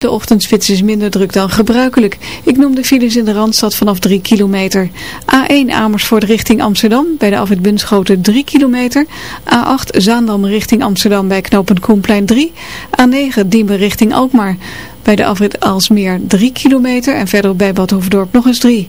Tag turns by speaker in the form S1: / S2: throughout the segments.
S1: De ochtendspits is minder druk dan gebruikelijk. Ik noem de files in de Randstad vanaf 3 kilometer. A1 Amersfoort richting Amsterdam bij de afwit Bunschoten 3 kilometer. A8 Zaandam richting Amsterdam bij knooppunt Koenplein 3. A9 Diemen richting Alkmaar bij de afrit Alsmeer 3 kilometer. En verder bij Bad Hoefdorp nog eens 3.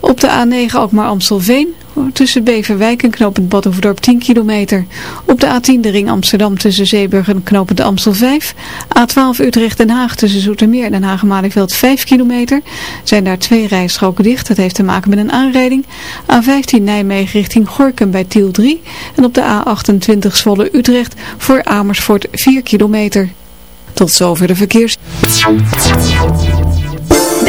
S1: Op de A9 Alkmaar Amstelveen tussen Beverwijk en knooppunt Badhoevedorp 10 kilometer. Op de A10 de ring Amsterdam tussen Zeeburg en knooppunt Amstel 5. A12 Utrecht Den Haag tussen Zoetermeer en Den Haag 5 kilometer. Zijn daar twee rijstroken dicht. Dat heeft te maken met een aanrijding. A15 Nijmegen richting Gorkum bij Tiel 3. En op de A28 Zwolle Utrecht voor Amersfoort 4 kilometer. Tot zover de verkeers.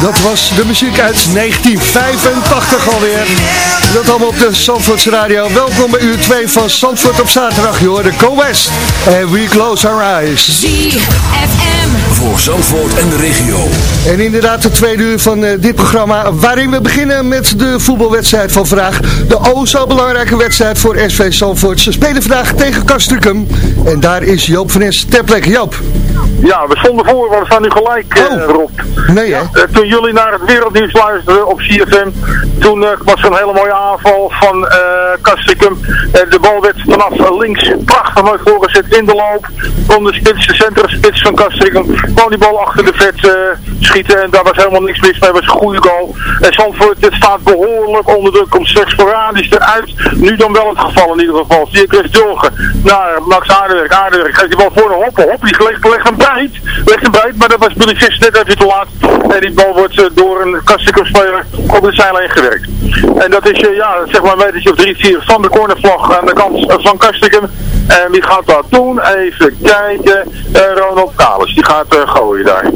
S2: Dat was de muziek uit 1985 alweer. Dat allemaal op de Zandvoorts Radio. Welkom bij uur 2 van Zandvoort op zaterdag. Je hoort de Co West. En we close our eyes.
S3: ZFM.
S4: Voor Zandvoort en de regio.
S2: En inderdaad de tweede uur van uh, dit programma. Waarin we beginnen met de voetbalwedstrijd van vandaag. De o zo belangrijke wedstrijd voor SV Zandvoort. Ze spelen vandaag tegen Kastrukum. En daar is Joop van Es ter plekke. Joop.
S5: Ja, we stonden voor, want we staan nu gelijk, uh,
S2: Oh.
S5: Rob.
S2: Nee hè?
S5: Uh, toen jullie naar het wereldnieuws luisterden op CFM, toen uh, was er een hele mooie aanval van uh, Kastrikum. de bal werd vanaf links prachtig mooi voorgezet in de loop. Om de spits, de centrumspits van Kastrikum. Gewoon die bal achter de vet schieten en daar was helemaal niks mis mee. was een goede goal. En Zandvoort het staat behoorlijk onder druk. Komt slechts sporadisch eruit. Nu dan wel het geval in ieder geval. Zie ik Chris naar Max Aardewerk. Aardewerk geeft die bal voor een hoppen. Hop, die legt, legt hem breed. Legt hem breed, maar dat was Billy net even te laat. En die bal wordt uh, door een Kastrikum-speler op de zijlijn gewerkt. En dat is, uh, ja, zeg maar een metertje of drie, vier van de cornervlag aan de kant van Kastrikum. En wie gaat dat doen? Even kijken. Ronald Kalis, die gaat gooien daar.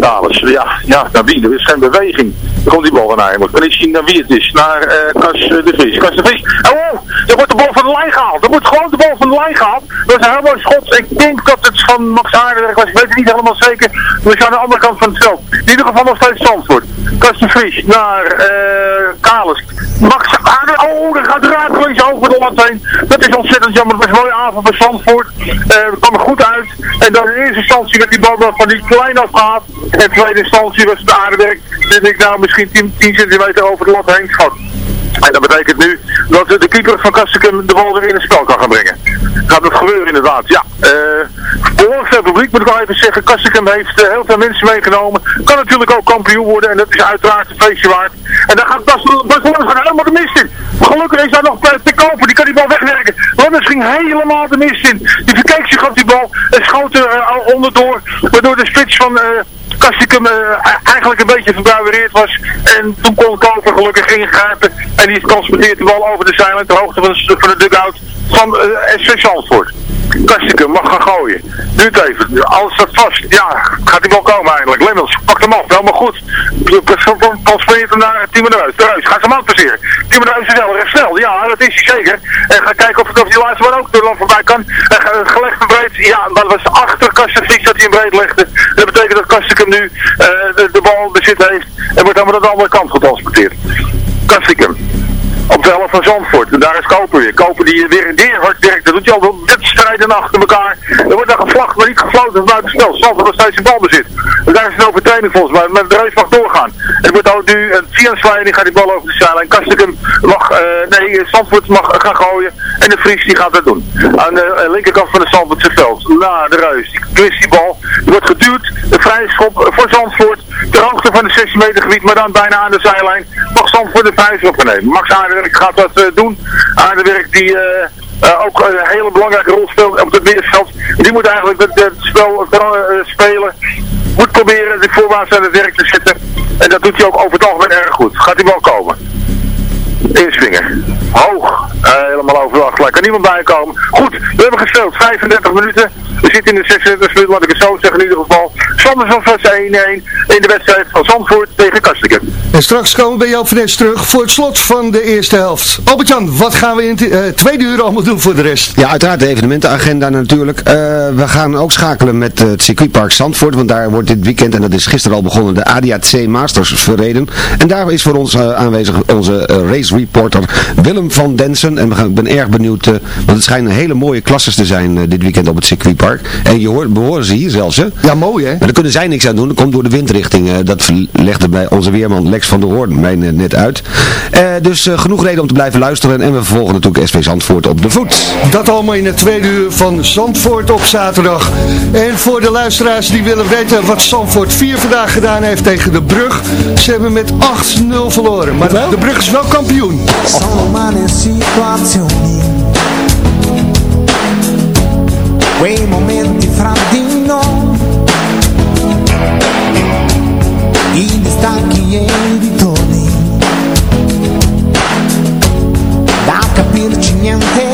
S5: Kalis, ja, ja, naar wie? Er is geen beweging. Komt die bal dan eigenlijk. Dan is hij naar wie het is. Naar Kas de Vries. Kas de Vries. Oh, er wordt de bal van de lijn gehaald. Er wordt gewoon de bal van de lijn gehaald. Dat is een heel schot. Ik denk dat het van Max Aardenberg was. Ik weet het niet helemaal zeker. We zijn aan de andere kant van het veld. In ieder geval nog steeds Zandvoort. Kas de Vries naar uh, Kalis. Max Aardenberg. Oh, er gaat rakelings over de lat heen. Dat is ontzettend jammer. Dat was een mooie avond voor Zandvoort. Uh, kwam er goed uit. En dan in eerste instantie werd die bal van die klein afgehaald. En in tweede instantie was het Aardenberg. Dus ik nou misschien 10, 10 centimeter over de lat heen schat. En dat betekent nu dat de keeper van Kastikum de bal weer in het spel kan gaan brengen. Gaat het gebeuren inderdaad, ja. Behoorlijk veel publiek moet ik wel even zeggen. Kastikum heeft uh, heel veel mensen meegenomen. Kan natuurlijk ook kampioen worden en dat is uiteraard een feestje waard. En dan gaat Barcelona helemaal de mist in. Gelukkig is daar nog te kopen, die kan die bal wegwerken. Lemmers ging helemaal de mist in. Die verkeek zich op die bal en schoot er uh, onderdoor. Waardoor de spits van... Kastikum uh, eigenlijk een beetje verbruiwereerd was. En toen kon Koper gelukkig ingrijpen. En die transporteert de bal over de zijlijn ter hoogte van de, van de dugout van uh, SV. Kastikum mag gaan gooien. Duurt even. Alles staat vast. Ja, gaat die bal komen eigenlijk. Lemmels, pak hem af. Helemaal goed. Transporteert hem naar Timo de Reus. De gaat hem passeren. Timo de Reus is heel snel. Ja, dat is zeker. En ga kijken of het over die laatste man ook er dan voorbij kan. En gelegd breed. Ja, dat was achter Kastikum dat hij hem breed legde. Dat betekent dat Kastikum nu uh, de, bal bezit heeft en wordt dan aan de andere kant getransporteerd. Kastikum. Op de helft van Zandvoort. En daar is Koper weer. Koper die weer weer hard werkt. Dat doet hij al wedstrijden achter elkaar. Er wordt dan gevlacht, maar niet gefloten buiten spel. Zandvoort nog steeds in balbezit. Dus daar is een overtraining volgens mij. Maar de race mag doorgaan. Er wordt ook nu een sliding gaat die bal over de zijlijn. Kastikum mag, uh, nee, Zandvoort mag gaan gooien. En de Vries die gaat dat doen. Aan de uh, linkerkant van het Zandvoortse veld. Naar de Reus. Die die bal. Die wordt geduwd. Een vrije schop voor Zandvoort. Ter hoogte van het 16 meter gebied. Maar dan bijna aan de zijlijn. Mag Zandvoort de vrije schop nemen. Max Aardenwerk gaat dat uh, doen. Aardenwerk die... ook een hele belangrijke rol speelt op het middenveld. Die moet eigenlijk het, spel uh, spelen. Moet proberen de voorwaarts aan het werk te zetten. En dat doet hij ook over het algemeen erg goed. Gaat hij wel komen. Inswingen. Hoog. Uh, helemaal overdag. Daar kan niemand bij komen. Goed, we hebben gespeeld. 35 minuten. We zitten in de 36 minuten, laat ik het zo zeggen in ieder geval. Sanders van 1-1 in de wedstrijd van Zandvoort tegen Kastikum.
S2: En straks komen we bij Joop Fres terug voor het slot van de eerste helft. Albert-Jan, wat gaan we in het uh, tweede uur allemaal doen voor de rest?
S6: Ja, uiteraard de evenementenagenda natuurlijk. Uh, we gaan ook schakelen met het circuitpark Zandvoort, want daar wordt dit weekend, en dat is gisteren al begonnen, de ADAC Masters verreden. En daar is voor ons uh, aanwezig onze race reporter Willem van Densen. En we gaan, ik ben erg benieuwd, want het schijnen hele mooie klasses te zijn dit weekend op het circuitpark. En je hoort, behoren ze hier zelfs, hè?
S2: Ja, mooi, hè?
S6: Maar daar kunnen zij niks aan doen. Dat komt door de windrichting. Uh, dat legde bij onze weerman Lex van der Hoorn mij net uit. Dus genoeg reden om te blijven luisteren. En we vervolgen natuurlijk SV Zandvoort op de voet.
S2: Dat allemaal in het tweede uur van Zandvoort op zaterdag. En voor de luisteraars die willen weten wat Zandvoort 4 vandaag gedaan heeft tegen de Brug. Ze hebben met 8-0 verloren. Maar de Brug is wel kampioen.
S7: Quei momenti fra di noi, i distacchi e i ritorni, da capirci niente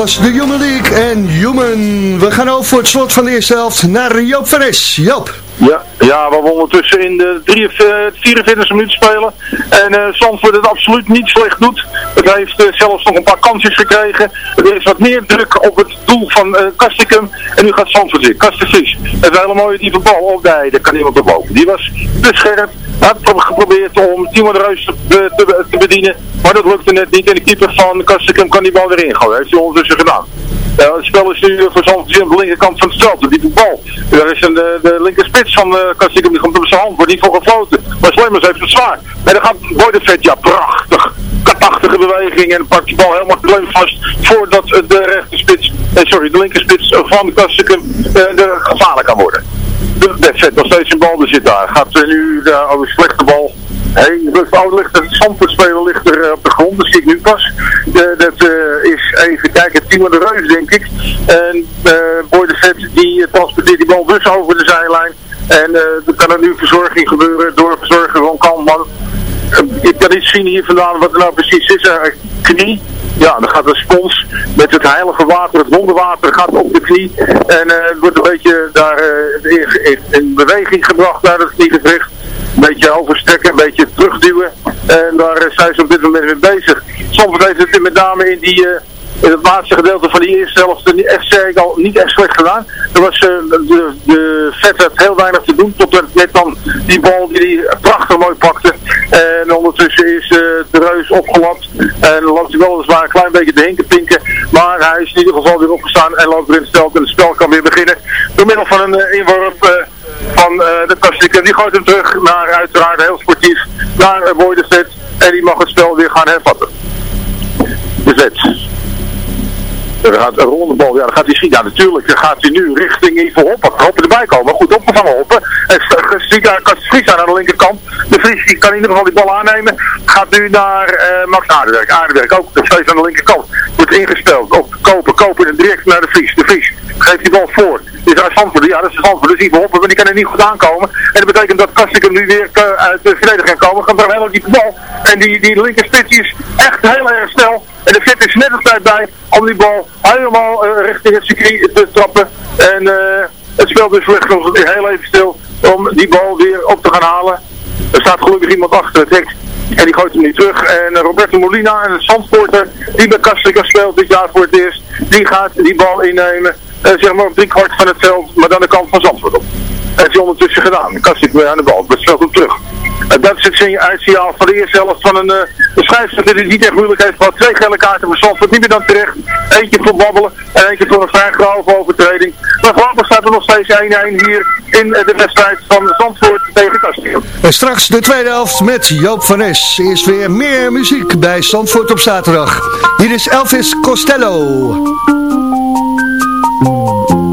S2: was de Human League en Human. We gaan over voor het slot van de eerste helft naar Joop van Es. Joop.
S5: Ja, ja, we ondertussen in de 44 e minuut spelen. En uh, Zandvoort het absoluut niet slecht doet. Het heeft uh, zelfs nog een paar kansjes gekregen. Er is wat meer druk op het doel van uh, Kastikum. En nu gaat Zandvoort weer. Kastikus. Het is een hele mooie diepe bal op de. Kan iemand erboven. Die was te scherp. Had geprobeerd om Timo de Reus te, te, bedienen. Maar dat lukte net niet. En de keeper van Kastikum kan die bal weer ingooien. Heeft hij ondertussen gedaan. Uh, het spel is nu voor Zandvoort aan de linkerkant van het veld. Diepe bal. Daar is een, de, de linker spits van uh, Kastikum. Die komt op zijn hand. Wordt niet voor gefloten. Maar Slemmers heeft het zwaar. En dan gaat Boydevet. Ja, prachtig katachtige beweging en pakt de bal helemaal klem vast voordat de rechterspits, eh, sorry, de linkerspits van Kastikum uh, gevaarlijk kan worden. De, de vet nog steeds een bal er zit daar. Gaat uh, nu uh, over een slechte bal. Hey, de oude ligt er, Zandvoortspeler ligt er uh, op de grond, dat zie ik nu pas. Uh, dat uh, is even kijken, Timo de Reus denk ik. En Boy de Vet die transporteert die bal dus over de zijlijn. En er kan er nu verzorging gebeuren door verzorger van Kalman. Ik kan niet zien hier vandaan wat er nou precies is. Een knie. Ja, dan gaat een spons met het heilige water, het wonderwater, gaat op de knie. En het wordt een beetje daar in, in, beweging gebracht naar het kniegewricht een beetje overstrekken, een beetje terugduwen. En daar zijn ze op dit moment mee bezig. Soms heeft het met name in die... In het laatste gedeelte van die eerste helft echt, zeg ik al, niet echt slecht gedaan. Er was uh, de, de vet heel weinig te doen, tot net dan die bal die hij prachtig mooi pakte. En ondertussen is uh, de reus opgelapt. En loopt hij weliswaar een klein beetje te hinken pinken. Maar hij is in ieder geval weer opgestaan en loopt weer in het. En het spel kan weer beginnen. Door middel van een uh, inworp van de Kastiek. Die gooit hem terug naar uiteraard heel sportief naar uh, Boy de Vet. En die mag het spel weer gaan hervatten. De Vet. Er gaat een rondebal, ja, dan gaat hij schieten. Ja, natuurlijk, dan gaat hij nu richting Ivo Hoppen. Hoppen erbij komen. Goed opgevangen Hoppen. En Vries aan de linkerkant. De Vries kan in ieder geval die bal aannemen. Gaat nu naar uh, Max Aardewerk. Aardewerk ook nog steeds aan de linkerkant. Wordt ingesteld. Op kopen, kopen en direct naar de Vries. De Vries geeft die bal voor. Is Zandvoort. Ja, dat is Zandvoort. Dus Ivo Hoppen, maar die kan er niet goed aankomen. En dat betekent dat Kastikum nu weer uh, uit de verdediger kan komen. Gaat een hele diepe bal. En die, die linker is echt heel erg snel. En de fit is net op tijd bij om die bal helemaal uh, richting het circuit te trappen. En uh, het spel dus ligt nog heel even stil om die bal weer op te gaan halen. Er staat gelukkig iemand achter het hek. En die gooit hem niet terug. En Roberto Molina, een Zandvoorter, die bij Castrica speelt dit jaar voor het eerst, die gaat die bal innemen. Zeg maar drie kwart van het veld, maar dan de kant van Zandvoort op. Dat heeft hij ondertussen gedaan. Kastik weer aan de bal, het speelt hem terug. En dat is het uitsignaal van de eerste helft van een, uh, een schrijfster die niet echt moeilijk heeft gehad. Twee gele kaarten voor Zandvoort, niet meer dan terecht. Eentje voor babbelen en eentje voor een vrij grove overtreding. Maar voorlopig staat er nog steeds 1-1 hier in de wedstrijd van Zandvoort tegen Kasteel.
S2: En straks de tweede helft met Joop van Es. Eerst weer meer muziek bij Zandvoort op zaterdag. Hier is Elvis Costello.
S7: We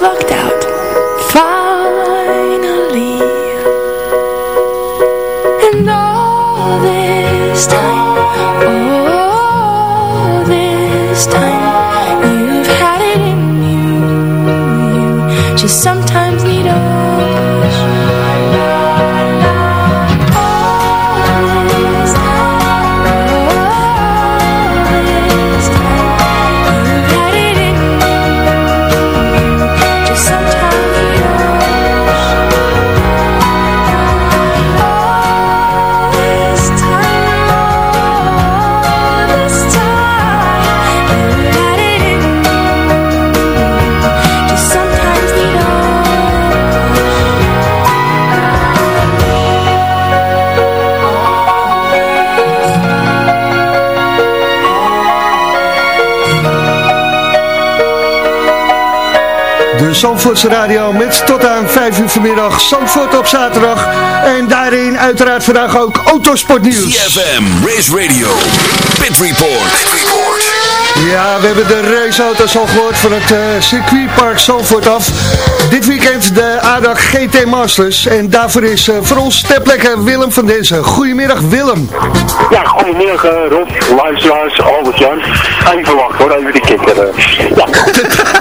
S8: lucked out. Finally. And all this time, all this time, you've had it in you. You just sometimes
S2: Zandvoortse Radio met tot aan 5 uur vanmiddag Zandvoort op zaterdag. En daarin uiteraard vandaag ook autosportnieuws.
S9: CFM, Race Radio, Pit Report.
S2: Ja, we hebben de raceauto's al gehoord van het eh, circuitpark Zandvoort af. Dit weekend de ADAC GT Masters. En daarvoor is eh, voor ons ter plekke Willem van Denzen. Goedemiddag Willem.
S10: Ja, goedemiddag eh, Rob, luisteraars, Albert Jan. Even wachten hoor, even de kikker. eh. ja.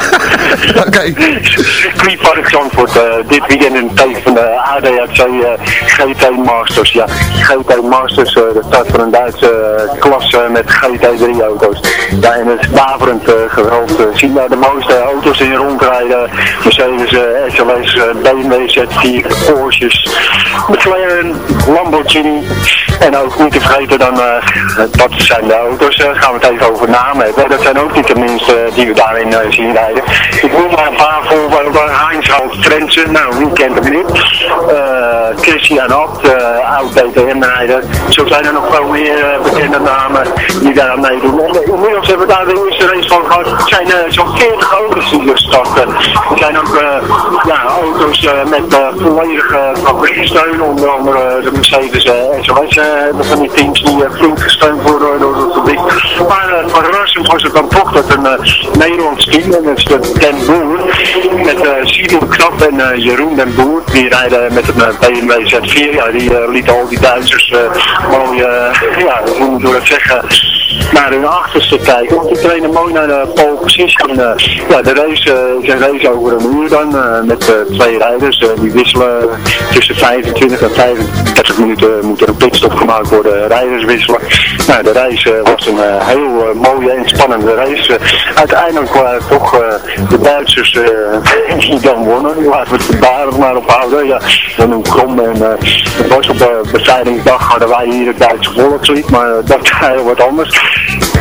S2: Oké.
S10: Circuitpark Zandvoort, eh, dit weekend in teken van de ADAC eh, GT Masters. Ja, GT Masters, dat staat voor een Duitse klasse met GT3 auto's. Ja, en het is daverend geweld. Zien daar de mooiste auto's in rondrijden. Mercedes, SLS, BMW Z4, Porsches, McLaren, Lamborghini. En ook niet te vergeten dan, dat zijn de auto's, gaan we het even over namen hebben. Dat zijn ook niet de minste die we daarin zien rijden. Ik noem maar een paar voorbeelden. Heinz Hout Frensen, nou wie kent hem niet? Eh, Christian Abt, uh, oud DTM-rijder. Zo zijn er nog veel meer eh, bekende namen die daar aan meedoen. En, eh, inmiddels hebben we daar de eerste race van gehad. Het zijn eh, zo'n 40 auto's die er starten. Er zijn ook eh, auto's eh, met eh, volledige fabrieksteun, onder andere de Mercedes eh, SOS eh, hebben van die teams die eh, flink gesteund worden door de fabriek. Maar eh, verrassend was het dan toch dat een Nederlands team, en dat is de Den Met uh, Simon Knap en uh, Jeroen Den Boer, die rijden met een BMW Z4, ja, die uh, lieten al die Duitsers mooi, ja, hoe moet ik zeggen, naar hun achterste kijken, want die trainen mooi naar de pole position. Uh, ja, de race is een race over een uur dan, met twee rijders, die wisselen tussen 25 en 35 minuten moet er een pitstop gemaakt worden, rijders wisselen. Nou, de race was een heel mooie en spannende race. Uiteindelijk waren toch de Duitsers die dan wonnen. Laten we het vandaag maar op houden. Ja, dan een krom en het was op de bevrijdingsdag hadden wij hier het Duitse volkslied, maar dat heel wat anders.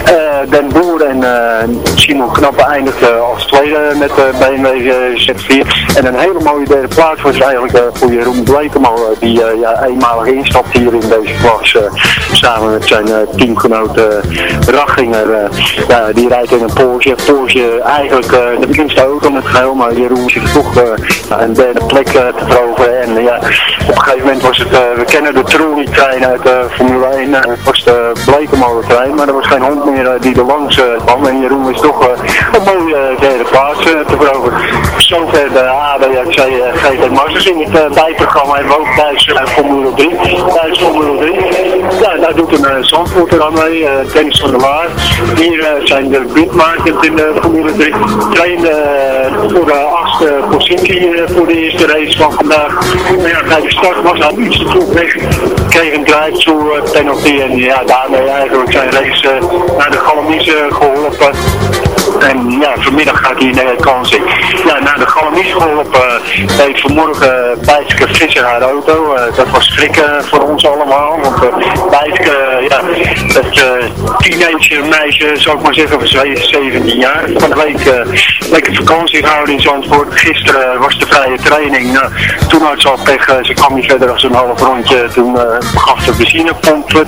S10: Uh, Den Boer en uh, Simon Knappe eindigden als tweede met de BMW Z4. En een hele mooie derde plaats was eigenlijk voor Jeroen Blekemal, die ja, eenmalig instapt hier in deze klas. samen met zijn teamgenoot Rachinger. ja, die rijdt in een Porsche. Porsche eigenlijk de minste auto met geheel, maar Jeroen zit toch een derde plek te veroveren. En ja, op een gegeven moment was het, we kennen de Trulli-trein uit Formule 1, het was de Blekemal trein, er was geen hond meer die er langs kwam. En Jeroen is toch een mooie derde plaats te veroveren. Zover de ADAC GT Masters in het bijprogramma we ook Duits Formule 3. Duits Formule 3. Ja, daar doet een Zandvoort aan mee, Dennis van der Laar. Hier zijn de buurtmakers in de Formule 3. Trainde voor de achtste positie voor de eerste race van vandaag. Maar ja, bij de start was hij iets te vroeg weg. Kreeg een drive-through penalty en ja, daarmee eigenlijk zijn race naar de Galamise geholpen. En ja, vanmiddag gaat hij naar Kansing. Ja, naar de Galamise geholpen uh, heeft vanmorgen Bijtske Visser haar auto. Dat was schrikken voor ons allemaal. Want Bijtske, ja, dat teenage meisje, zou ik maar zeggen, van 17 jaar. Van de week lekker vakantie gehouden in Zandvoort. Gisteren was de vrije training. Nou, toen had ze pech, ze kwam niet verder als een half rondje. Toen begaf de benzinepomp.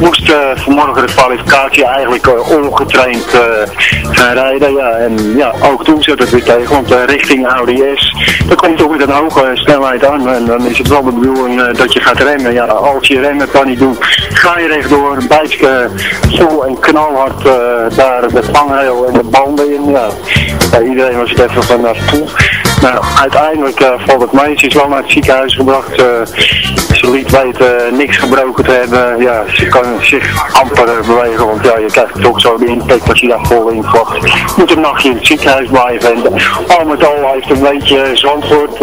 S10: Moest vanmorgen de kwalificatie eigenlijk ongetraind rijden. Ja, en ja, ook toen zit het weer tegen, want uh, richting S, dan komt toch met een hoge snelheid aan. En dan is het wel de bedoeling uh, dat je gaat remmen. Ja, als je remmen kan niet doen, ga je rechtdoor, een beetje vol en knalhard daar de vangrail en de banden in. Ja. iedereen was het even van naartoe. Nou, uiteindelijk uh, valt het mee. Ze is wel naar het ziekenhuis gebracht. Uh, ze liet weten uh, niks gebroken te hebben. Ja, ze kan zich amper bewegen, want ja, je krijgt toch zo de impact als je daar vol in valt. Moet een nachtje in het ziekenhuis blijven. En al met al heeft een beetje Zandvoort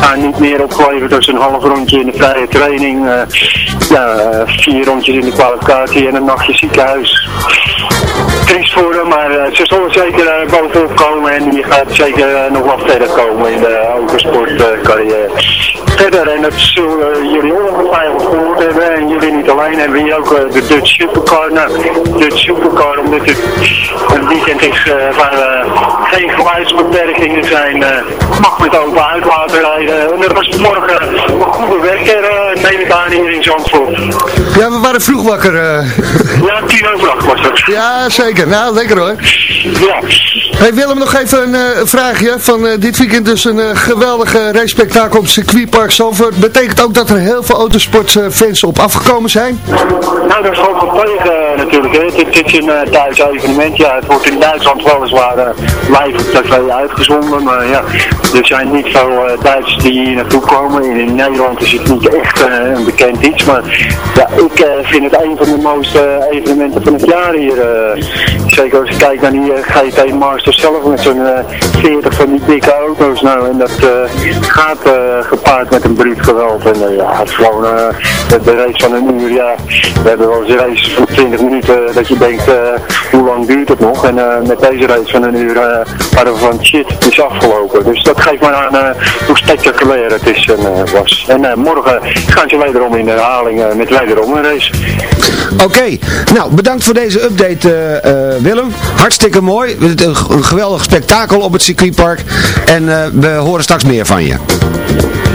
S10: haar niet meer opgeleverd dan een half rondje in de vrije training. ja, vier rondjes in de kwalificatie en een nachtje ziekenhuis triest voor hem, maar uh, ze zullen zeker uh, bovenop komen en die gaat zeker uh, nog wat verder komen in de autosportcarrière. verder, en dat zullen jullie ongetwijfeld gehoord hebben, en jullie niet alleen, hebben we hier ook de Dutch Supercar. Nou, Dutch Supercar, omdat het een weekend is waar geen geluidsbeperkingen zijn, mag met open uitlaten rijden. En dat was morgen een goede wekker, neem ik aan hier in Zandvoort.
S2: Ja, we waren vroeg wakker.
S10: Ja, tien over acht was het.
S2: Ja, zeker. Nou, lekker hoor.
S10: Ja.
S2: Hey Willem, nog even een uh, vraagje. Van uh, dit weekend dus een uh, geweldige racespektakel op circuitpark Zandvoort. Betekent ook dat er heel veel autosportfans op afgekomen zijn?
S10: Nou, dat is gewoon verplicht natuurlijk. Hè. Dit is een thuis evenement. Ja, het wordt in Duitsland weliswaar live op tv uitgezonden. Maar ja, er zijn niet veel Duitsers die hier naartoe komen. In, in, Nederland is het niet echt een bekend iets. Maar ja, ik vind het een van de mooiste evenementen van het jaar hier. Zeker als je kijkt naar die GT Masters zelf met zo'n uh, 40 van die dikke auto's. Nou, en dat uh, gaat gepaard met een bruut geweld. En ja, het is gewoon de, race van een uur. Ja, we hebben wel eens een race van 20 minuten dat je denkt, hoe lang duurt het nog? En met deze race van een uur hadden we van shit, het is afgelopen. Dus dat geeft maar aan hoe spectaculair het is en was. En morgen gaan ze wederom in herhaling met wederom een race.
S6: Oké, nou bedankt voor deze update eh, eh, Willem. Hartstikke mooi. Een, een geweldig spektakel op het circuitpark. En eh, we horen straks meer van je.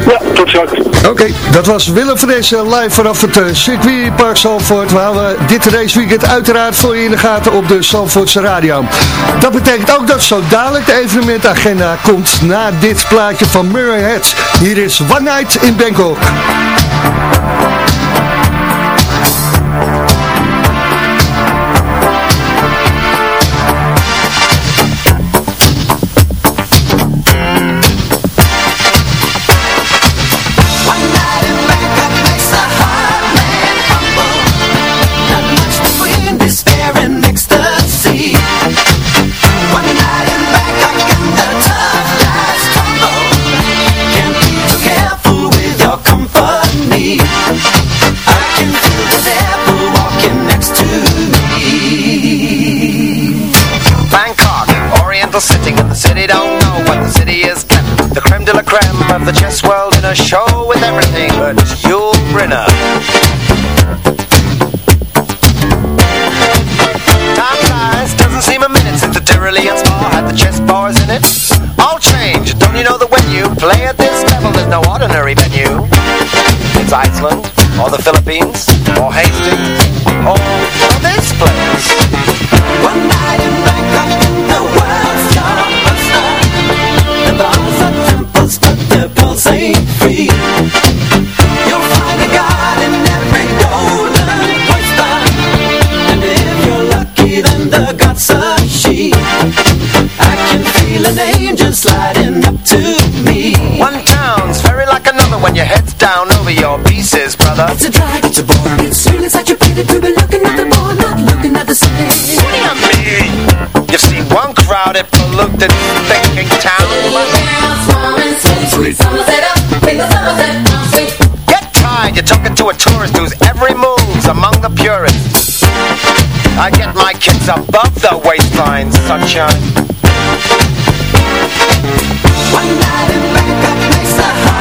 S10: Ja, tot straks.
S2: Oké, dat was Willem van deze live vanaf het uh, circuitpark Zandvoort. We houden dit raceweekend uiteraard voor je in de gaten op de Zandvoortse radio. Dat betekent ook dat zo dadelijk de evenementagenda komt na dit plaatje van Murray Head. Hier is One Night in Bangkok.
S4: Bangkok, show it's a bore, it's really such a pity to be looking at the ball, not looking at the city. What do you seen one crowded, polluted, thinking town. Get tired, you're talking to a tourist whose every move's among the purists. I get my kids above the waistline, sunshine. One night in Bangkok makes a heart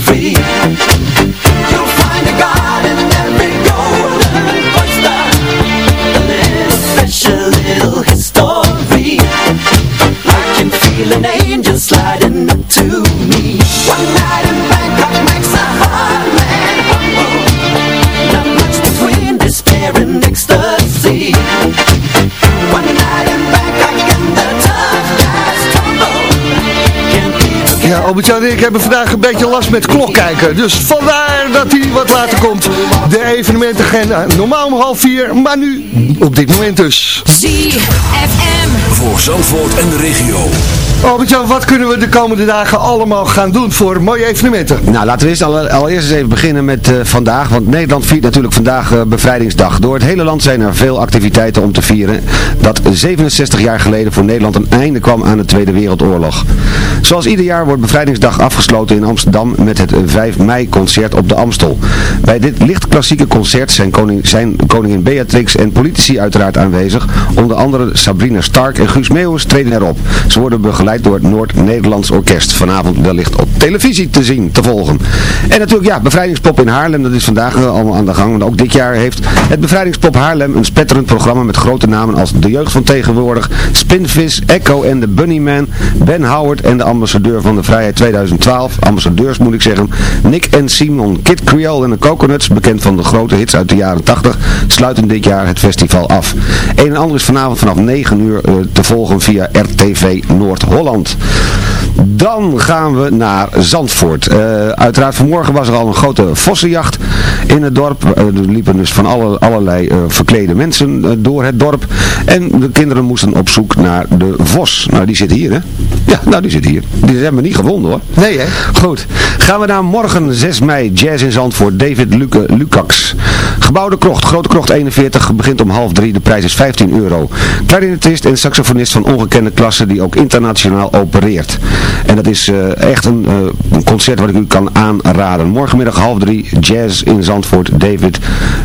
S4: sliding up to me. One night in Bangkok makes a heart man humble. Not much between despair and ecstasy. One night in Bangkok and the tough guys tumble. Can't be
S2: Ja, Albert-Jan en ik hebben vandaag een beetje last met klok kijken. Dus vandaar dat hij wat later komt. De evenementagenda, normaal om half vier, maar nu op dit moment dus.
S9: ZFM. Voor Zandvoort en de regio.
S2: Albert-Jan, wat kunnen we de komende dagen allemaal gaan doen voor mooie evenementen?
S6: Nou, laten we eerst al, allereerst even beginnen met eh, vandaag. Want Nederland viert natuurlijk vandaag eh, bevrijdingsdag. Door het hele land zijn er veel activiteiten om te vieren. Dat 67 jaar geleden voor Nederland een einde kwam aan de Tweede Wereldoorlog. Zoals ieder jaar wordt bevrijdingsdag afgesloten in Amsterdam met het 5 mei concert op de Amstel. Bij dit licht klassieke concert zijn, zijn koningin Beatrix en politici uiteraard aanwezig. Onder andere Sabrina Stark en Guus Meeuwis treden erop. Ze worden begeleid door het Noord-Nederlands Orkest. Vanavond wellicht op televisie te zien, te volgen. En natuurlijk, ja, Bevrijdingspop in Haarlem, dat is vandaag eh, allemaal aan de gang. Want ook dit jaar heeft het Bevrijdingspop Haarlem een spetterend programma met grote namen als De Jeugd van Tegenwoordig, Spinvis, Echo en de Bunnyman, Ben Howard en de ambassadeur van de Vrijheid 2012, ambassadeurs moet ik zeggen, Nick en Simon, Kid Creole en de Coconuts, bekend van de grote hits uit de jaren 80, sluiten dit jaar het festival af. Een en ander is vanavond vanaf 9 uur eh, te volgen via RTV Noord-Holland. Dan gaan we naar Zandvoort. Uh, uiteraard vanmorgen was er al een grote vossenjacht in het dorp. Uh, er liepen dus van alle, allerlei uh, verklede mensen door het dorp. En de kinderen moesten op zoek naar de vos. Nou, die zit hier, hè? Ja, nou, die zit hier. Die hebben we niet gevonden, hoor.
S2: Nee, hè?
S6: Goed. Gaan we naar morgen 6 mei. Jazz in Zandvoort. David Luke, Lucax. Gebouwde krocht. Grote krocht 41. Begint om half drie. De prijs is 15 euro. Clarinetist en saxofonist van ongekende klasse die ook internationaal opereert. En dat is uh, echt een, uh, een, concert wat ik u kan aanraden. Morgenmiddag half drie, jazz in Zandvoort, David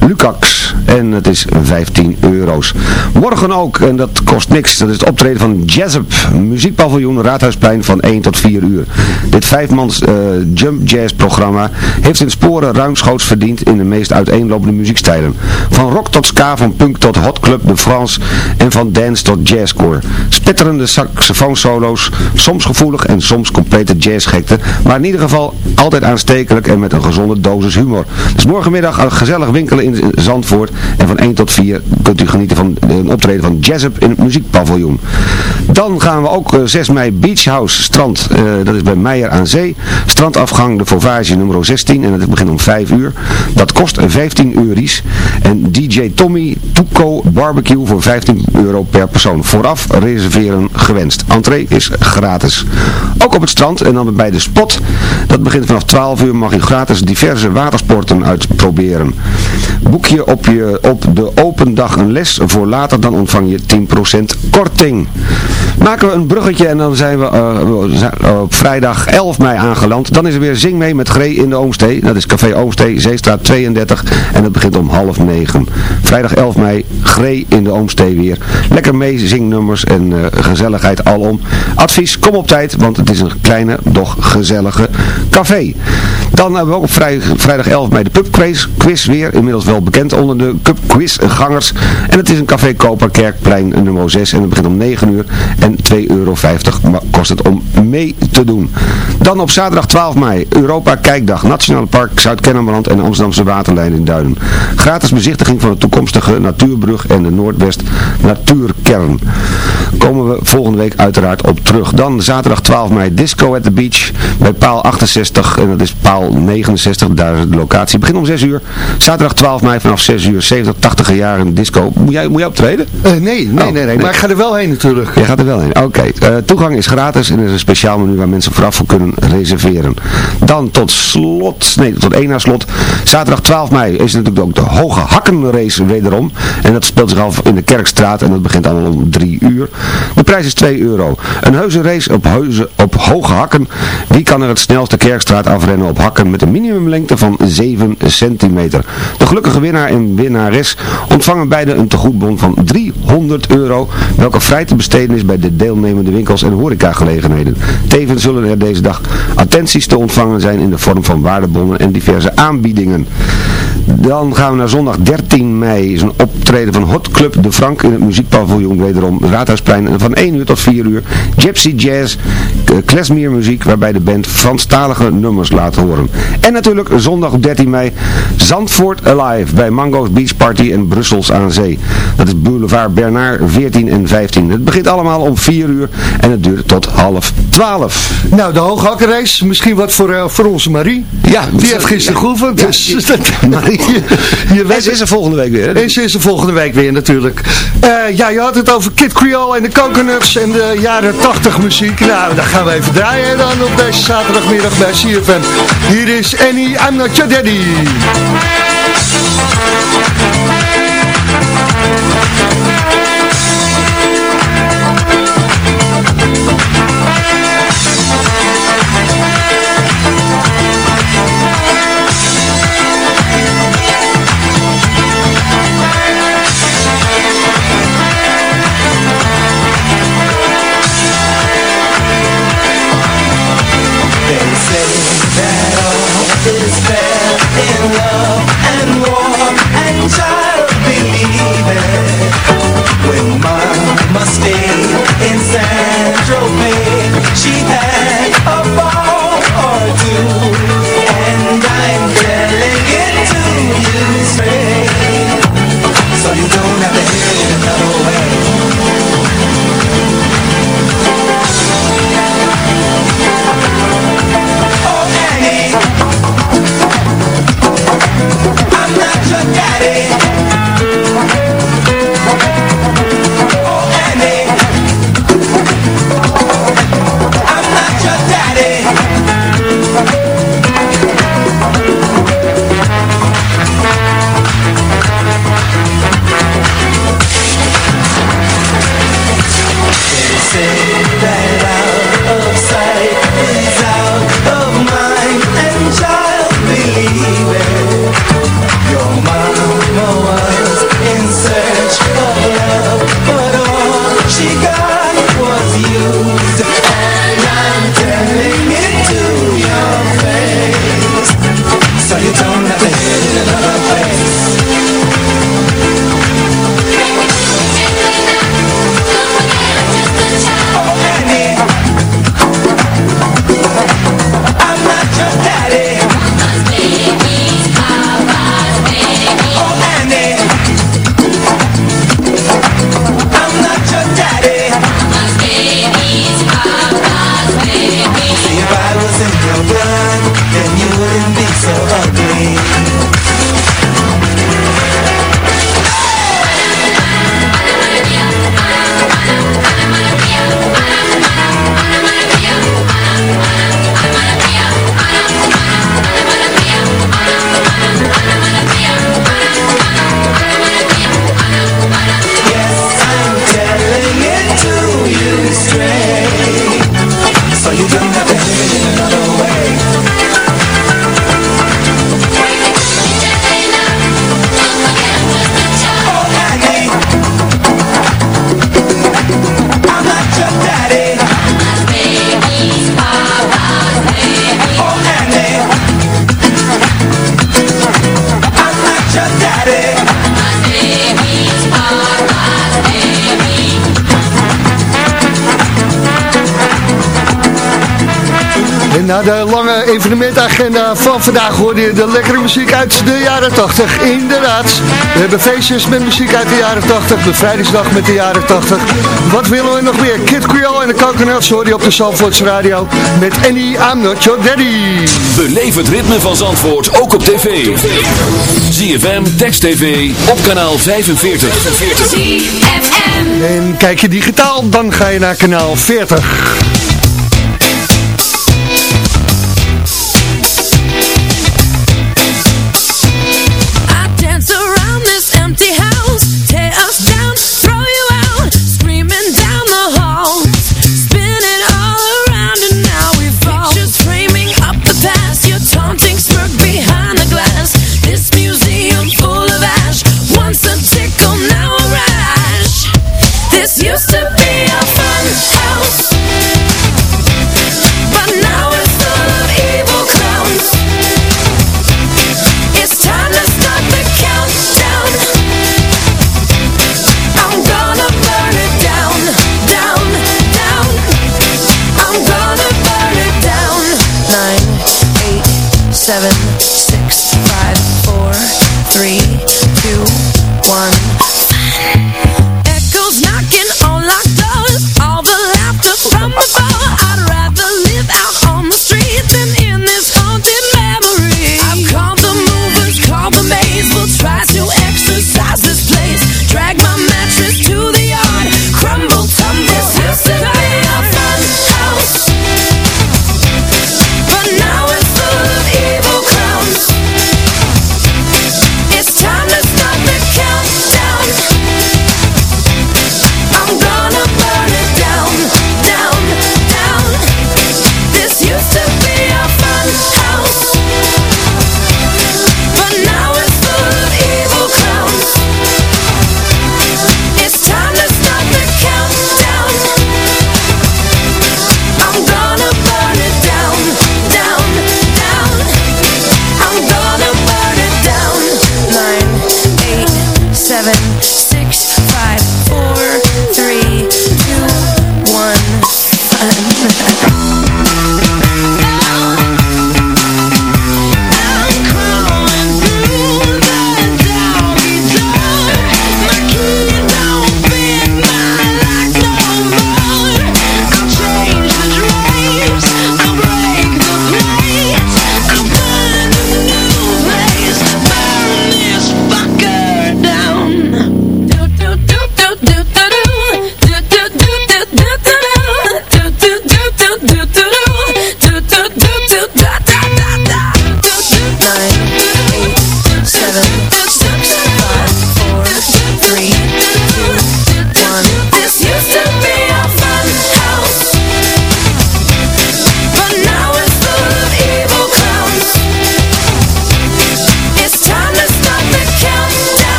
S6: Lucax. En het is 15 euro's. Morgen ook, en dat kost niks, dat is het optreden van Jazzup, muziekpaviljoen Raadhuisplein van 1 tot 4 uur. Dit vijfmans uh, jump jazz programma heeft zijn sporen ruimschoots verdiend in de meest uiteenlopende muziekstijlen. Van rock tot ska, van punk tot hot club de France en van dance tot jazzcore. Spetterende saxofoonsolo's, soms gevoelig en soms complete jazzgekte, maar in ieder geval altijd aanstekelijk en met een gezonde dosis humor. Dus morgenmiddag gezellig winkelen in Zandvoort en van 1 tot 4 kunt u genieten van een optreden van Jazzup in het muziekpaviljoen. Dan gaan we ook 6 mei Beach House Strand, uh, dat is bij Meijer aan Zee. Strandafgang de Fauvage nummer 16 en het begint om 5 uur. Dat kost 15 euro's. En DJ Tommy Tuco Barbecue voor 15 euro per persoon. Vooraf reserveren gewenst. Entree is gratis. Ook op het strand en dan bij de spot. Dat begint vanaf 12 uur mag je gratis diverse watersporten uitproberen. Boek je op, je op de open dag een les voor later, dan ontvang je 10% korting. Maken we een bruggetje en dan zijn we uh, op vrijdag 11 mei aangeland. Dan is er weer Zing mee met Gree in de Oomstee. Dat is Café Oomstee, Zeestraat 32 en dat begint om half negen. Vrijdag 11 mei, Gree in de Oomstee weer. Lekker mee, zingnummers en uh, gezelligheid alom. Advies, kom op tijd, want het is een kleine, doch gezellige café. Dan hebben we ook op vrij, vrijdag 11 mei de pubquiz quiz weer. Inmiddels wel bekend onder de Cup Quiz gangers. En het is een café Koper Kerkplein nummer 6. En het begint om 9 uur. En 2,50 euro kost het om mee te doen. Dan op zaterdag 12 mei Europa Kijkdag. Nationaal Park Zuid-Kennemerland en Amsterdamse Waterlijn in Duinen. Gratis bezichtiging van de toekomstige natuurbrug en de Noordwest Natuurkern. Komen we volgende week uiteraard op terug. Dan zaterdag 12 mei Disco at the Beach bij paal 68. En dat is paal 69, daar is de locatie. Begin om 6 uur. Zaterdag 12 mei vanaf 6 uur. 70, 80 jaren disco. Moet jij, moet jij optreden?
S2: Uh, nee, nee, oh, nee, nee, Maar ik ga er wel heen natuurlijk.
S6: Jij gaat er wel heen. Oké. Okay. Uh, toegang is gratis en er is een speciaal menu waar mensen vooraf voor kunnen reserveren. Dan tot slot, nee, tot één na slot. Zaterdag 12 mei is natuurlijk ook de Hoge Hakkenrace wederom. En dat speelt zich af in de Kerkstraat en dat begint allemaal om 3 uur. De prijs is 2 euro. Een heuse race op, heuze, op hoge hakken. Wie kan er het snelst de Kerkstraat afrennen op hakken met een minimumlengte van 7 centimeter? De gelukkige winnaar en winnares ontvangen beide een tegoedbon van 300 euro, welke vrij te besteden is bij de deelnemende winkels en horecagelegenheden. Tevens zullen er deze dag attenties te ontvangen zijn in de vorm van waardebonnen en diverse aanbiedingen. Dan gaan we naar zondag 13 mei. is een optreden van Hot Club De Frank in het muziekpaviljoen wederom Raadhuisplein. Van 1 uur tot 4 uur. Gypsy Jazz, klezmer muziek waarbij de band Franstalige nummers laat horen. En natuurlijk zondag 13 mei Zandvoort Alive bij Mango's Beach Party in Brussels aan Zee. Dat is Boulevard Bernard 14 en 15. Het begint allemaal om 4 uur en het duurt tot half 12.
S2: Nou, de hooghakkenrace, misschien wat voor, uh, voor onze Marie.
S6: Ja,
S2: die heeft gisteren geoefend.
S6: Ja,
S2: dus,
S6: je, je weet, en ze is er volgende week weer. Hè?
S2: En ze is er volgende week weer natuurlijk. Uh, ja, je had het over Kid Creole en de Coconuts en de jaren 80 muziek. Nou, dan gaan we even draaien dan op deze zaterdagmiddag bij CFM. Hier is Annie, I'm Not Your Daddy.
S11: Na de lange evenementagenda van vandaag hoorde je de lekkere muziek uit de jaren 80. Inderdaad, we hebben feestjes met muziek uit de jaren 80, bevrijdingsdag met de jaren 80. Wat willen we nog meer? Kid Creole en de Coconuts hoor je op de Zandvoorts Radio met Annie, I'm Not Your Daddy.
S9: Beleef het ritme van Zandvoort ook op tv. ZFM, Text TV, op kanaal 45.
S11: En kijk je digitaal, dan ga je naar kanaal 40.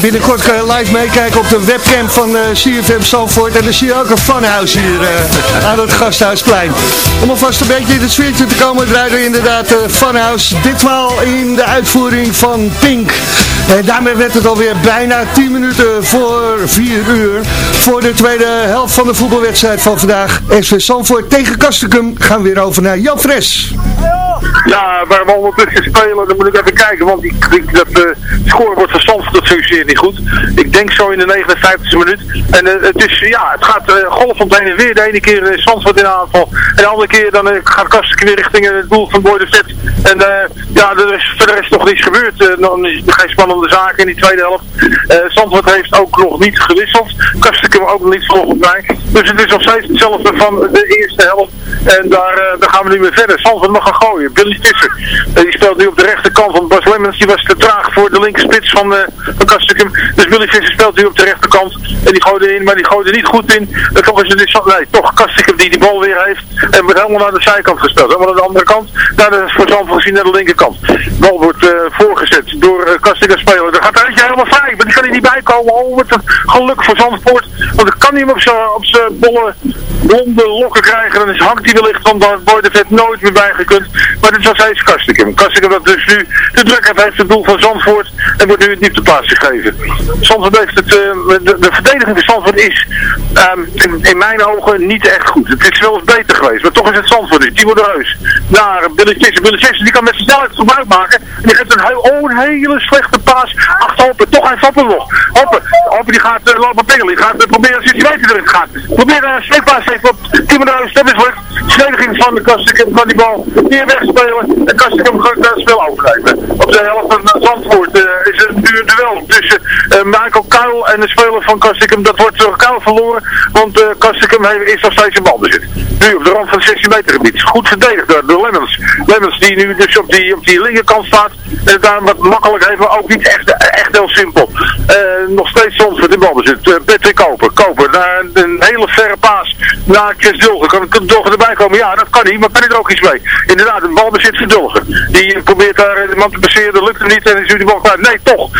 S11: Binnenkort kan je live meekijken op de webcam van uh, CFM Zandvoort. En dan zie je ook een funhouse hier eh, aan het Gasthuisplein. Om alvast een beetje in het sfeertje te komen, draaien inderdaad uh, funhouse. Ditmaal in de uitvoering van Pink. En daarmee werd het alweer bijna 10 minuten voor 4 uur. Voor de tweede helft van de voetbalwedstrijd van vandaag. SV Zandvoort tegen Kastrikum gaan we weer over naar Jan Fres.
S5: Ja, waar we ondertussen spelen, dan moet ik even kijken, want ik, ik, dat uh, scorebord van Zandvoort dat functioneert niet goed. Ik denk zo in de 59e minuut. En uh, het is, ja, het gaat uh, golvend heen en weer. De ene keer uh, Zandvoort in aanval. En de andere keer dan gaat Kasten weer richting het doel van Boy de Vet. En ja, er is voor de rest nog niets gebeurd. dan is geen spannende zaken in die tweede helft. Zandvoort heeft ook nog niet gewisseld. Kasten kunnen ook nog niet volgens mij. Dus het is nog steeds hetzelfde van de eerste helft. En daar, daar gaan we nu weer verder. Zandvoort mag gaan gooien. Billy Visser. die speelt nu op de rechterkant. Want Bas Lemmens die was te traag voor de linkerspits van, uh, van Kastikum. Dus Billy Visser speelt nu op de rechterkant. En die gooide in, maar die gooide niet goed in. En toch is het dus, nee, toch Kastikum die die bal weer heeft. En wordt helemaal naar de zijkant gespeeld. Helemaal naar de andere kant. Daar is voor Zandvoort gezien naar de linkerkant. De bal wordt uh, voorgezet door uh, Kastikum spelen. Er gaat eentje helemaal vrij. Maar die kan hij niet bij komen. Oh, wat een geluk voor Zandvoort. Want dan kan hij hem op zijn bolle blonde lokken krijgen. Dan hangt hij wellicht van dan wordt de vet nooit meer bijgekund. Maar dit was steeds Kastikum. Kastikum dat dus nu de druk heeft, heeft het doel van Zandvoort en wordt nu niet op de plaats gegeven. Zandvoort heeft het, eh, de, de verdediging van Zandvoort is ehm, in, mijn ogen niet echt goed. Het is wel eens beter geweest, maar toch is het Zandvoort niet. Timo de Reus naar Billy Jackson. Billy Jackson die kan met snelheid gebruik maken. En die geeft een, heel, oh, een hele slechte paas achterop. Toch hij Hoppen nog. Hoppen die gaat uh, lopen pingelen. Die gaat uh, proberen 16 meter erin te gaan. Probeer een sleeppaas te geven op Timo de Reus. Dat is wat verdediging van de Kastikum van die bal. Hier wegspelen. En Kastikum gaat het spel overnemen. Op de helft van Zandvoort uh, is het nu een duel tussen uh, Michael Kuil en de speler van Kastikum. Dat wordt door Kuil verloren. Want uh, Kastikum is nog steeds in balbezit. Nu op de rand van het 16 meter gebied. Goed verdedigd door, door Lemmens. Lemmens die nu dus op die, op die linkerkant staat. En het daar wat makkelijk heeft, maar ook niet echt, echt heel simpel. nog steeds Zandvoort in balbezit. Patrick Koper. Koper naar een, hele verre paas naar Chris Dulger. Kan, kan Dulger erbij komen? Ja, dat kan niet, maar kan hij er ook iets mee? Inderdaad, een balbezit voor Dulger. Die probeert daar de man te passeren, dat lukt hem niet. En is die bal kwijt. Nee, toch.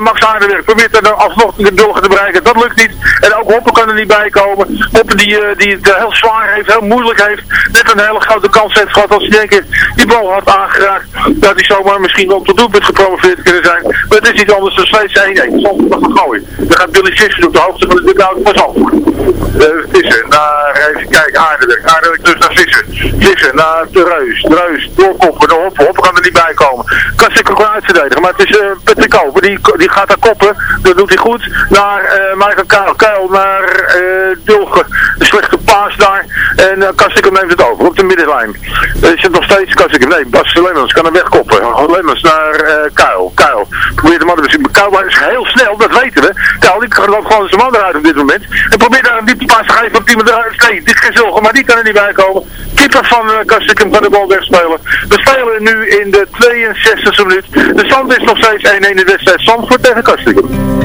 S5: Max Aardenwerk probeert er alsnog de Dulger te bereiken. Dat lukt niet. En ook Hoppen kan er niet bij komen. Hoppen die, uh, die het heel zwaar heeft, heel moeilijk heeft. Net een hele grote kans heeft gehad als hij denk ik die bal had aangeraakt. Dat hij zomaar misschien wel tot doelpunt gepromoveerd kunnen zijn. Maar het is niet anders dan steeds 1-1. Zandvoort nog gooien. Dan gaat Billy Sisser op de hoogte van de dugout van Zandvoort. Uh, Visser naar, even kijken, Aardenwerk. Aardenwerk dus naar Visser. Visser naar de Reus. De Reus, doorkoppen, de Hoppen. Hoppen kan er niet bij komen. Kan zeker ook wel uitverdedigen. Maar het is uh, Patrick. Die, die gaat daar koppen. Dat doet hij goed. Naar uh, Michael Kuil. Naar uh, Dulger. Een slechte paas daar. En uh, Kastikum neemt het over. Op de middenlijn. Uh, is het nog steeds Kastikum? Nee, Bas Lemmens kan hem wegkoppen. Lemmens naar uh, Kuil. Kuil. Probeert de man bezien. Kuil is heel snel, dat weten we. Kuil die loopt gewoon zijn man eruit op dit moment. En probeert daar een diepe paas te geven op die man eruit. Nee, dit geen zulgen, maar die kan er niet bij komen. Keeper van uh, Kastikum kan de bal wegspelen. We spelen nu in de 62e minuut. De stand is nog steeds 1-1 in de wedstrijd Zandvoort tegen Kastikum.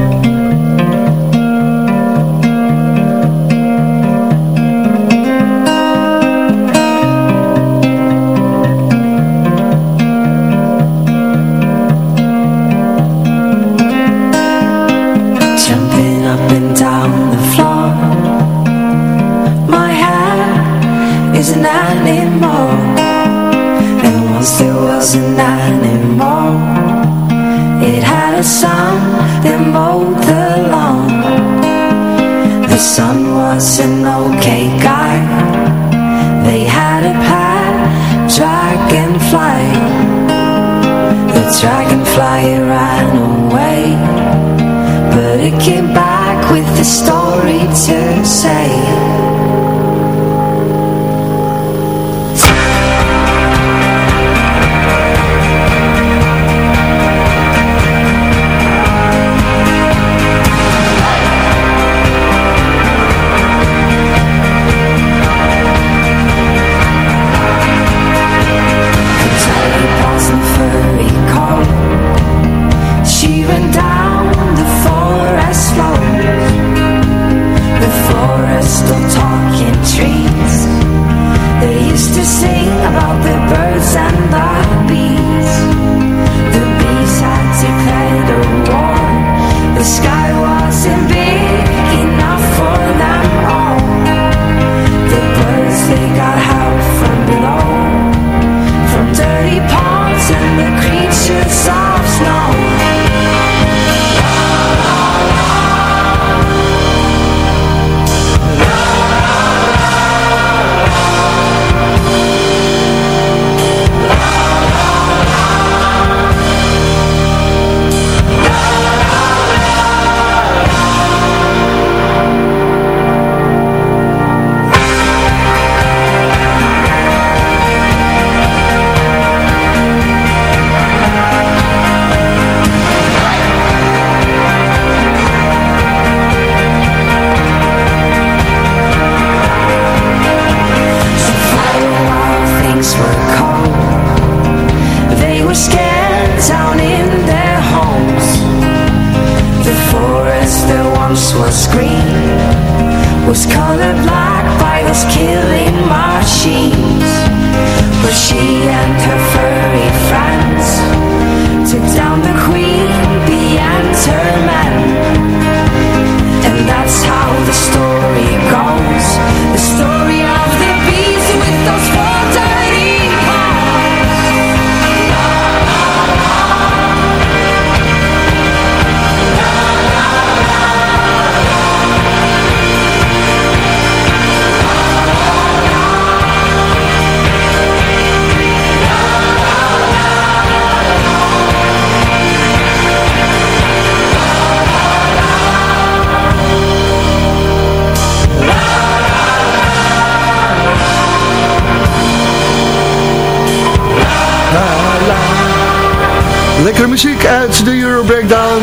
S11: down the floor. My hair is an animal. And once there was an animal. It had a son that moved the lawn The son was an okay guy. They had a pet dragonfly. The dragonfly ran away But it came story to say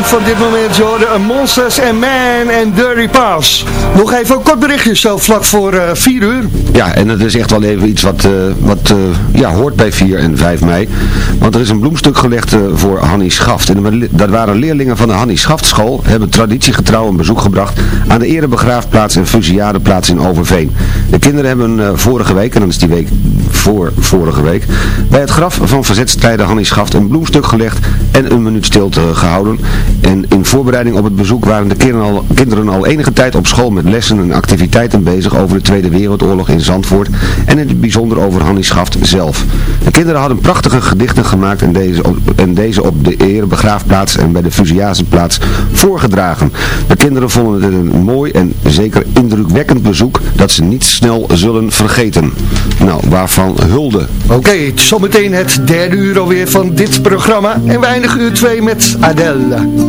S2: van dit moment. Hoorde Monsters and Man en Dirty Pass. Nog even een kort berichtje zo vlak voor uh, 4 uur.
S6: Ja, en het is echt wel even iets wat, uh, wat uh, ja, hoort bij 4 en 5 mei. Want er is een bloemstuk gelegd voor Hannie Schaft. En dat waren leerlingen van de Hannie Schaft school. Hebben traditiegetrouw een bezoek gebracht aan de erebegraafplaats en fusiadeplaats in Overveen. De kinderen hebben vorige week, en dan is die week voor vorige week, bij het graf van verzetstrijder Hannie Schaft een bloemstuk gelegd en een minuut stilte gehouden. En in voorbereiding op het bezoek waren de kinderen al, enige tijd op school met lessen en activiteiten bezig over de Tweede Wereldoorlog in Zandvoort en in het bijzonder over Hannie Schaft zelf. De kinderen hadden prachtige gedichten gemaakt en deze op, en deze op de erebegraafplaats en bij de fusiazenplaats voorgedragen. De kinderen vonden het een mooi en zeker indrukwekkend bezoek dat ze niet snel zullen vergeten. Nou, waarvan hulde.
S2: Oké, okay, zometeen het derde uur alweer van dit programma en we eindigen uur 2 met Adele.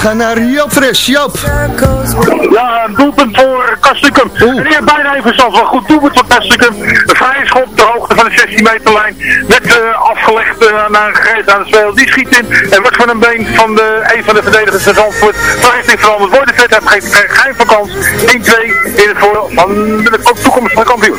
S2: gaan naar Joop Fres. Joop.
S5: Ja, een doelpunt voor Kastikum. En hier bijna even zelf wel goed doelpunt voor Kastikum. Een vrije schop op de hoogte van de 16 meter lijn. Net uh, afgelegd uh, naar een greep aan de speel. Die schiet in en wordt van een been van de, een van de verdedigers van Zandvoort van richting veranderd. Wordt de vet heeft geen, geen vakant. 1-2 in het voordeel van de toekomstige kampioen.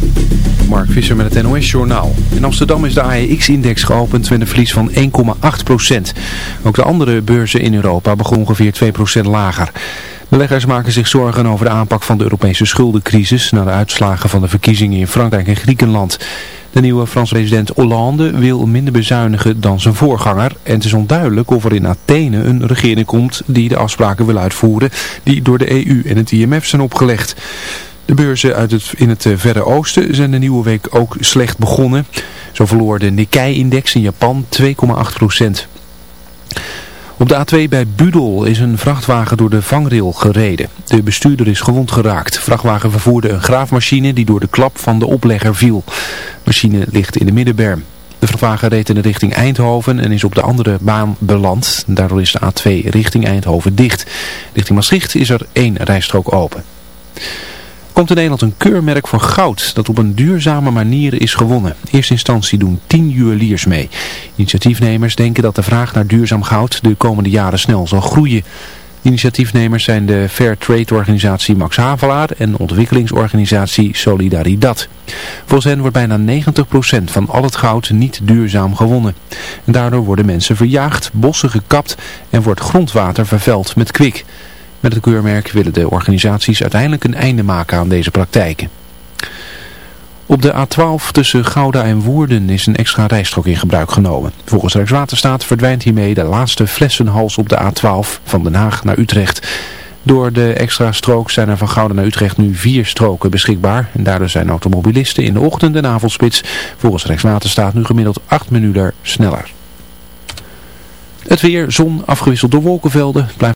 S12: Mark Visser met het NOS Journaal. In Amsterdam is de AEX-index geopend met een verlies van 1,8 procent. Ook de andere beurzen in Europa begonnen ongeveer 2 procent lager. Beleggers maken zich zorgen over de aanpak van de Europese schuldencrisis na de uitslagen van de verkiezingen in Frankrijk en Griekenland. De nieuwe Franse president Hollande wil minder bezuinigen dan zijn voorganger en het is onduidelijk of er in Athene een regering komt die de afspraken wil uitvoeren die door de EU en het IMF zijn opgelegd. De beurzen uit het, in het Verre Oosten zijn de nieuwe week ook slecht begonnen. Zo verloor de Nikkei-index in Japan 2,8 procent. Op de A2 bij Budel is een vrachtwagen door de vangrail gereden. De bestuurder is gewond geraakt. De vrachtwagen vervoerde een graafmachine die door de klap van de oplegger viel. De machine ligt in de middenberm. De vrachtwagen reed in de richting Eindhoven en is op de andere baan beland. Daardoor is de A2 richting Eindhoven dicht. Richting Maastricht is er één rijstrook open komt in Nederland een keurmerk voor goud dat op een duurzame manier is gewonnen. In eerste instantie doen 10 juweliers mee. Initiatiefnemers denken dat de vraag naar duurzaam goud de komende jaren snel zal groeien. Initiatiefnemers zijn de Fair Trade organisatie Max Havelaar en ontwikkelingsorganisatie Solidaridad. Volgens hen wordt bijna 90% van al het goud niet duurzaam gewonnen. En daardoor worden mensen verjaagd, bossen gekapt en wordt grondwater vervuild met kwik. Met het keurmerk willen de organisaties uiteindelijk een einde maken aan deze praktijken. Op de A12 tussen Gouda en Woerden is een extra rijstrook in gebruik genomen. Volgens Rijkswaterstaat verdwijnt hiermee de laatste flessenhals op de A12 van Den Haag naar Utrecht. Door de extra strook zijn er van Gouden naar Utrecht nu vier stroken beschikbaar. En daardoor zijn automobilisten in de ochtend en avondspits volgens Rijkswaterstaat nu gemiddeld 8 minuten sneller. Het weer, zon, afgewisseld door wolkenvelden.